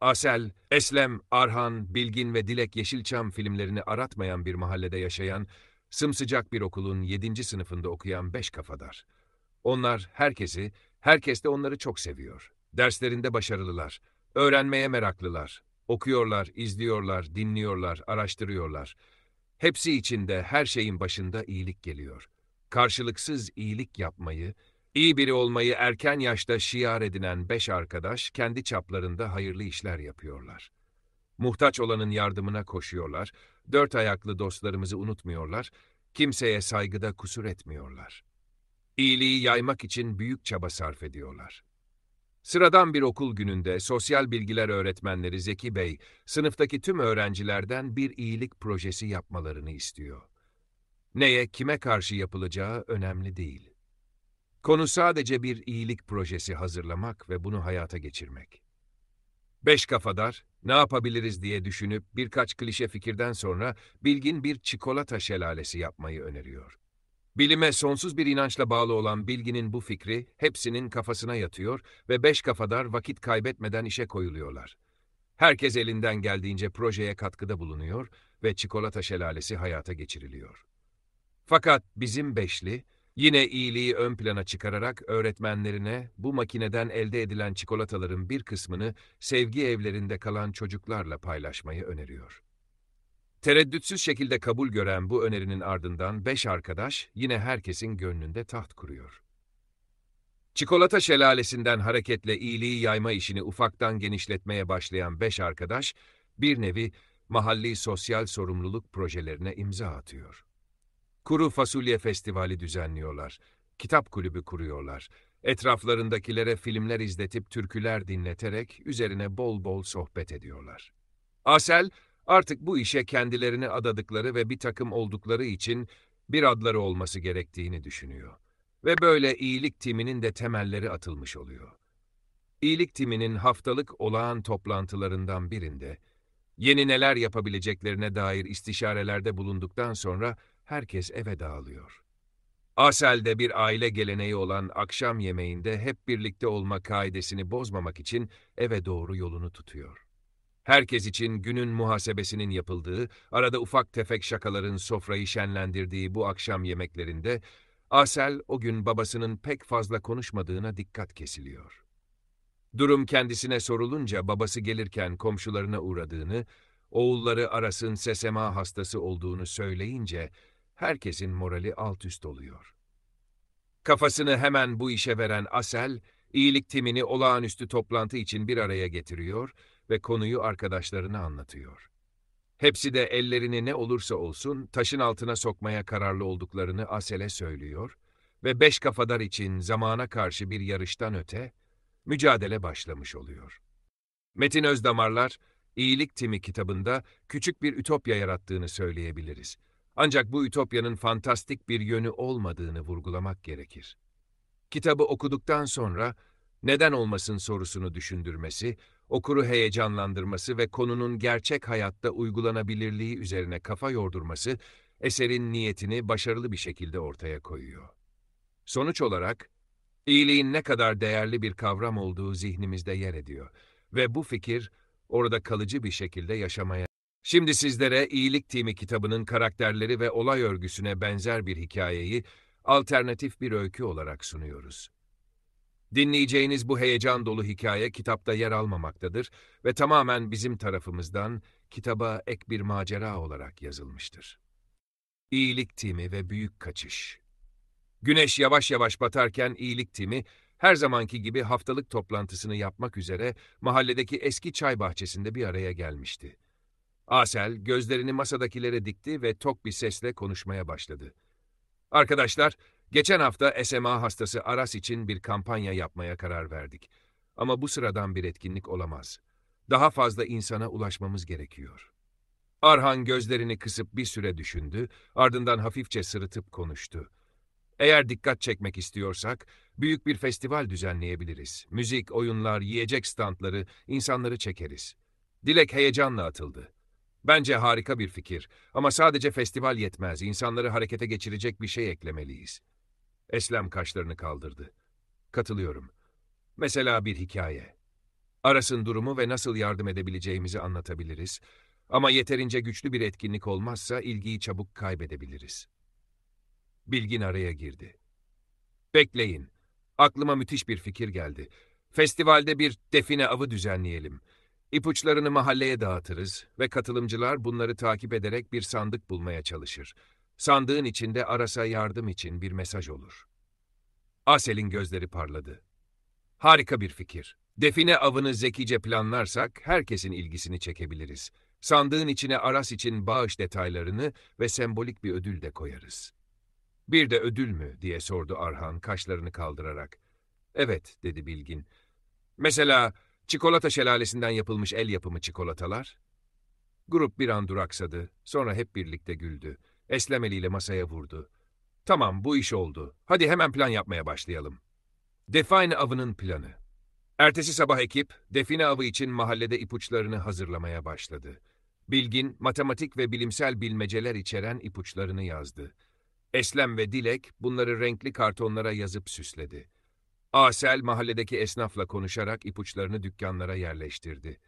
Asel, Eslem, Arhan, Bilgin ve Dilek Yeşilçam filmlerini aratmayan bir mahallede yaşayan, sımsıcak bir okulun 7. sınıfında okuyan beş kafadar. Onlar herkesi, herkes de onları çok seviyor. Derslerinde başarılılar, öğrenmeye meraklılar, okuyorlar, izliyorlar, dinliyorlar, araştırıyorlar. Hepsi içinde her şeyin başında iyilik geliyor. Karşılıksız iyilik yapmayı, iyi biri olmayı erken yaşta şiar edinen beş arkadaş kendi çaplarında hayırlı işler yapıyorlar. Muhtaç olanın yardımına koşuyorlar, dört ayaklı dostlarımızı unutmuyorlar, kimseye saygıda kusur etmiyorlar. İyiliği yaymak için büyük çaba sarf ediyorlar. Sıradan bir okul gününde sosyal bilgiler öğretmenleri Zeki Bey, sınıftaki tüm öğrencilerden bir iyilik projesi yapmalarını istiyor. Neye, kime karşı yapılacağı önemli değil. Konu sadece bir iyilik projesi hazırlamak ve bunu hayata geçirmek. Beş kafadar, ne yapabiliriz diye düşünüp birkaç klişe fikirden sonra Bilgin bir çikolata şelalesi yapmayı öneriyor. Bilime sonsuz bir inançla bağlı olan Bilgin'in bu fikri hepsinin kafasına yatıyor ve beş kafadar vakit kaybetmeden işe koyuluyorlar. Herkes elinden geldiğince projeye katkıda bulunuyor ve çikolata şelalesi hayata geçiriliyor. Fakat bizim beşli, yine iyiliği ön plana çıkararak öğretmenlerine bu makineden elde edilen çikolataların bir kısmını sevgi evlerinde kalan çocuklarla paylaşmayı öneriyor. Tereddütsüz şekilde kabul gören bu önerinin ardından beş arkadaş yine herkesin gönlünde taht kuruyor. Çikolata şelalesinden hareketle iyiliği yayma işini ufaktan genişletmeye başlayan beş arkadaş, bir nevi mahalli sosyal sorumluluk projelerine imza atıyor. Kuru Fasulye Festivali düzenliyorlar, kitap kulübü kuruyorlar, etraflarındakilere filmler izletip türküler dinleterek üzerine bol bol sohbet ediyorlar. Asel, Artık bu işe kendilerini adadıkları ve bir takım oldukları için bir adları olması gerektiğini düşünüyor. Ve böyle iyilik timinin de temelleri atılmış oluyor. İyilik timinin haftalık olağan toplantılarından birinde, yeni neler yapabileceklerine dair istişarelerde bulunduktan sonra herkes eve dağılıyor. Asel'de bir aile geleneği olan akşam yemeğinde hep birlikte olma kaidesini bozmamak için eve doğru yolunu tutuyor. Herkes için günün muhasebesinin yapıldığı, arada ufak tefek şakaların sofrayı şenlendirdiği bu akşam yemeklerinde, Asel o gün babasının pek fazla konuşmadığına dikkat kesiliyor. Durum kendisine sorulunca babası gelirken komşularına uğradığını, oğulları Aras'ın sesema hastası olduğunu söyleyince herkesin morali alt üst oluyor. Kafasını hemen bu işe veren Asel, iyilik timini olağanüstü toplantı için bir araya getiriyor ve konuyu arkadaşlarına anlatıyor. Hepsi de ellerini ne olursa olsun taşın altına sokmaya kararlı olduklarını Asel'e söylüyor ve beş kafadar için zamana karşı bir yarıştan öte mücadele başlamış oluyor. Metin Özdamarlar, İyilik Timi kitabında küçük bir ütopya yarattığını söyleyebiliriz. Ancak bu ütopyanın fantastik bir yönü olmadığını vurgulamak gerekir. Kitabı okuduktan sonra neden olmasın sorusunu düşündürmesi, okuru heyecanlandırması ve konunun gerçek hayatta uygulanabilirliği üzerine kafa yordurması, eserin niyetini başarılı bir şekilde ortaya koyuyor. Sonuç olarak, iyiliğin ne kadar değerli bir kavram olduğu zihnimizde yer ediyor ve bu fikir orada kalıcı bir şekilde yaşamaya. Şimdi sizlere İyilik Timi kitabının karakterleri ve olay örgüsüne benzer bir hikayeyi alternatif bir öykü olarak sunuyoruz. Dinleyeceğiniz bu heyecan dolu hikaye kitapta yer almamaktadır ve tamamen bizim tarafımızdan kitaba ek bir macera olarak yazılmıştır. İyilik timi ve büyük kaçış. Güneş yavaş yavaş batarken iyilik timi her zamanki gibi haftalık toplantısını yapmak üzere mahalledeki eski çay bahçesinde bir araya gelmişti. Asel gözlerini masadakilere dikti ve tok bir sesle konuşmaya başladı. Arkadaşlar, Geçen hafta SMA hastası Aras için bir kampanya yapmaya karar verdik. Ama bu sıradan bir etkinlik olamaz. Daha fazla insana ulaşmamız gerekiyor. Arhan gözlerini kısıp bir süre düşündü, ardından hafifçe sırıtıp konuştu. Eğer dikkat çekmek istiyorsak, büyük bir festival düzenleyebiliriz. Müzik, oyunlar, yiyecek standları, insanları çekeriz. Dilek heyecanla atıldı. Bence harika bir fikir ama sadece festival yetmez, insanları harekete geçirecek bir şey eklemeliyiz. Eslem kaşlarını kaldırdı. Katılıyorum. Mesela bir hikaye. Aras'ın durumu ve nasıl yardım edebileceğimizi anlatabiliriz. Ama yeterince güçlü bir etkinlik olmazsa ilgiyi çabuk kaybedebiliriz. Bilgin araya girdi. Bekleyin. Aklıma müthiş bir fikir geldi. Festivalde bir define avı düzenleyelim. İpuçlarını mahalleye dağıtırız ve katılımcılar bunları takip ederek bir sandık bulmaya çalışır. Sandığın içinde Aras'a yardım için bir mesaj olur. Asel'in gözleri parladı. Harika bir fikir. Define avını zekice planlarsak herkesin ilgisini çekebiliriz. Sandığın içine Aras için bağış detaylarını ve sembolik bir ödül de koyarız. Bir de ödül mü diye sordu Arhan kaşlarını kaldırarak. Evet dedi Bilgin. Mesela çikolata şelalesinden yapılmış el yapımı çikolatalar. Grup bir an duraksadı, sonra hep birlikte güldü. Eslem eliyle masaya vurdu. Tamam bu iş oldu. Hadi hemen plan yapmaya başlayalım. Define avının planı. Ertesi sabah ekip, define avı için mahallede ipuçlarını hazırlamaya başladı. Bilgin, matematik ve bilimsel bilmeceler içeren ipuçlarını yazdı. Eslem ve Dilek bunları renkli kartonlara yazıp süsledi. Asel mahalledeki esnafla konuşarak ipuçlarını dükkanlara yerleştirdi.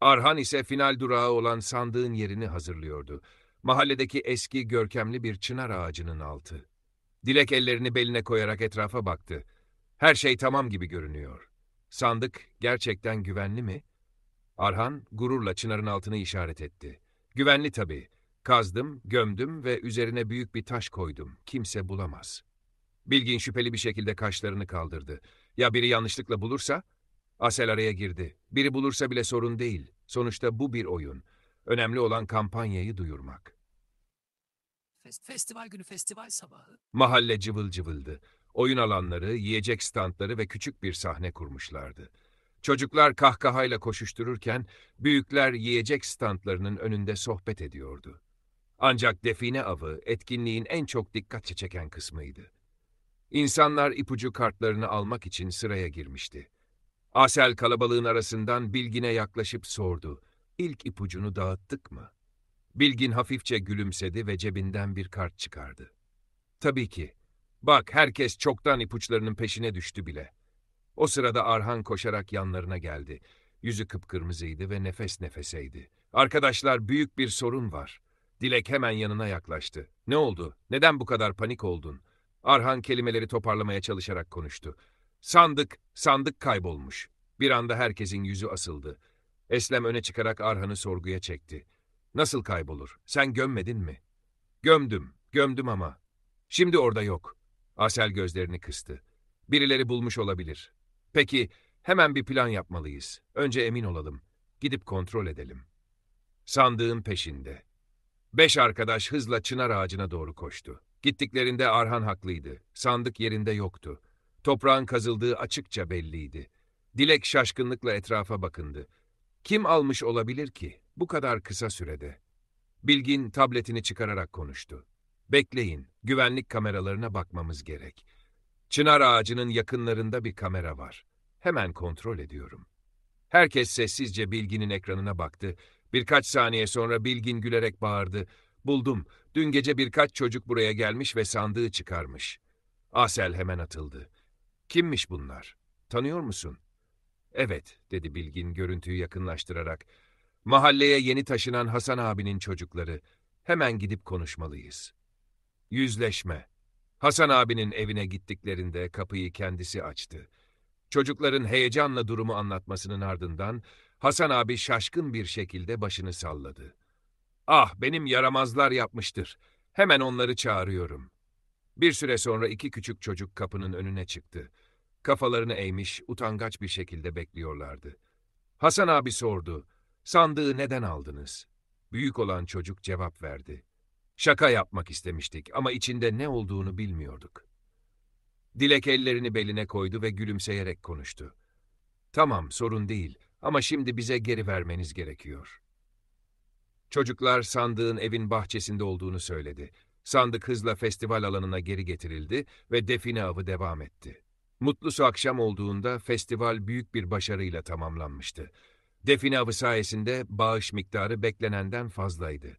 Arhan ise final durağı olan sandığın yerini hazırlıyordu. Mahalledeki eski görkemli bir çınar ağacının altı. Dilek ellerini beline koyarak etrafa baktı. Her şey tamam gibi görünüyor. Sandık gerçekten güvenli mi? Arhan gururla çınarın altını işaret etti. Güvenli tabii. Kazdım, gömdüm ve üzerine büyük bir taş koydum. Kimse bulamaz. Bilgin şüpheli bir şekilde kaşlarını kaldırdı. Ya biri yanlışlıkla bulursa? Asel araya girdi. Biri bulursa bile sorun değil. Sonuçta bu bir oyun. Önemli olan kampanyayı duyurmak. Fest- festival günü festival sabahı. Mahalle cıvıl cıvıldı. Oyun alanları, yiyecek standları ve küçük bir sahne kurmuşlardı. Çocuklar kahkahayla koşuştururken, büyükler yiyecek standlarının önünde sohbet ediyordu. Ancak define avı etkinliğin en çok dikkat çeken kısmıydı. İnsanlar ipucu kartlarını almak için sıraya girmişti. Asel kalabalığın arasından Bilgin'e yaklaşıp sordu. İlk ipucunu dağıttık mı? Bilgin hafifçe gülümsedi ve cebinden bir kart çıkardı. Tabii ki. Bak herkes çoktan ipuçlarının peşine düştü bile. O sırada Arhan koşarak yanlarına geldi. Yüzü kıpkırmızıydı ve nefes nefeseydi. Arkadaşlar büyük bir sorun var. Dilek hemen yanına yaklaştı. Ne oldu? Neden bu kadar panik oldun? Arhan kelimeleri toparlamaya çalışarak konuştu. Sandık, sandık kaybolmuş. Bir anda herkesin yüzü asıldı. Eslem öne çıkarak Arhan'ı sorguya çekti. Nasıl kaybolur? Sen gömmedin mi? Gömdüm, gömdüm ama. Şimdi orada yok. Asel gözlerini kıstı. Birileri bulmuş olabilir. Peki, hemen bir plan yapmalıyız. Önce emin olalım. Gidip kontrol edelim. Sandığın peşinde. Beş arkadaş hızla çınar ağacına doğru koştu. Gittiklerinde Arhan haklıydı. Sandık yerinde yoktu. Toprağın kazıldığı açıkça belliydi. Dilek şaşkınlıkla etrafa bakındı. Kim almış olabilir ki bu kadar kısa sürede? Bilgin tabletini çıkararak konuştu. Bekleyin, güvenlik kameralarına bakmamız gerek. Çınar ağacının yakınlarında bir kamera var. Hemen kontrol ediyorum. Herkes sessizce Bilgin'in ekranına baktı. Birkaç saniye sonra Bilgin gülerek bağırdı. Buldum. Dün gece birkaç çocuk buraya gelmiş ve sandığı çıkarmış. Asel hemen atıldı. Kimmiş bunlar? Tanıyor musun? Evet, dedi Bilgin görüntüyü yakınlaştırarak. Mahalleye yeni taşınan Hasan abinin çocukları. Hemen gidip konuşmalıyız. Yüzleşme. Hasan abinin evine gittiklerinde kapıyı kendisi açtı. Çocukların heyecanla durumu anlatmasının ardından Hasan abi şaşkın bir şekilde başını salladı. Ah benim yaramazlar yapmıştır. Hemen onları çağırıyorum. Bir süre sonra iki küçük çocuk kapının önüne çıktı. Kafalarını eğmiş, utangaç bir şekilde bekliyorlardı. Hasan abi sordu. Sandığı neden aldınız? Büyük olan çocuk cevap verdi. Şaka yapmak istemiştik ama içinde ne olduğunu bilmiyorduk. Dilek ellerini beline koydu ve gülümseyerek konuştu. Tamam, sorun değil ama şimdi bize geri vermeniz gerekiyor. Çocuklar sandığın evin bahçesinde olduğunu söyledi. Sandık hızla festival alanına geri getirildi ve define avı devam etti. Mutlusu akşam olduğunda festival büyük bir başarıyla tamamlanmıştı. Define avı sayesinde bağış miktarı beklenenden fazlaydı.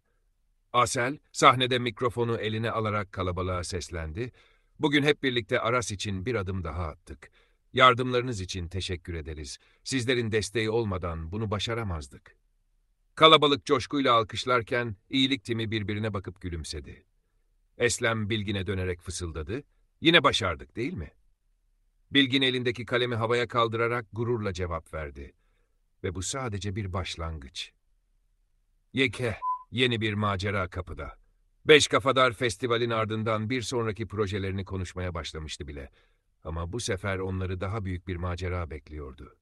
Asel, sahnede mikrofonu eline alarak kalabalığa seslendi. Bugün hep birlikte Aras için bir adım daha attık. Yardımlarınız için teşekkür ederiz. Sizlerin desteği olmadan bunu başaramazdık. Kalabalık coşkuyla alkışlarken iyilik timi birbirine bakıp gülümsedi. Eslem Bilgin'e dönerek fısıldadı. Yine başardık değil mi? Bilgin elindeki kalemi havaya kaldırarak gururla cevap verdi. Ve bu sadece bir başlangıç. Yeke, yeni bir macera kapıda. Beş Kafadar Festival'in ardından bir sonraki projelerini konuşmaya başlamıştı bile. Ama bu sefer onları daha büyük bir macera bekliyordu.